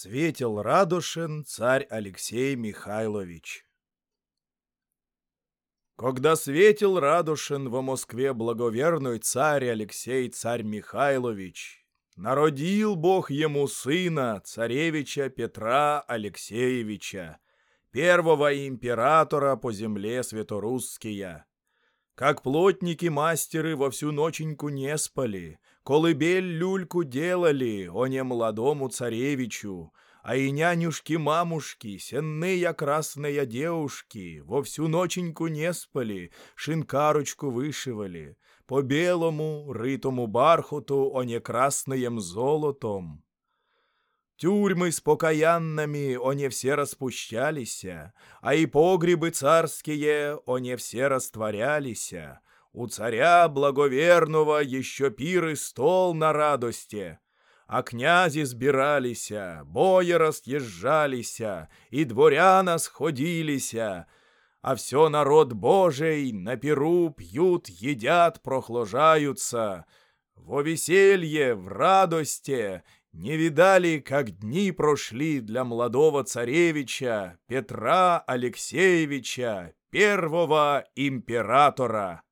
Светил Радушин царь Алексей Михайлович. Когда светил Радушин во Москве благоверный царь Алексей царь Михайлович, народил Бог ему сына, царевича Петра Алексеевича, первого императора по земле святорусские. Как плотники-мастеры во всю ноченьку не спали, колыбель люльку делали, о не молодому царевичу, а и нянюшки-мамушки, сенные красные девушки, во всю ноченьку не спали, шинкарочку вышивали, по белому, рытому бархуту, о не красным золотом. Тюрьмы с покаянными, они все распущались, а и погребы царские, они все растворялись. У царя благоверного еще пир и стол на радости, а князи сбирались, бои разъезжались, и дворяна сходились, а все народ Божий на пиру пьют, едят, прохлажаются, во веселье, в радости не видали, как дни прошли для молодого царевича Петра Алексеевича, первого императора.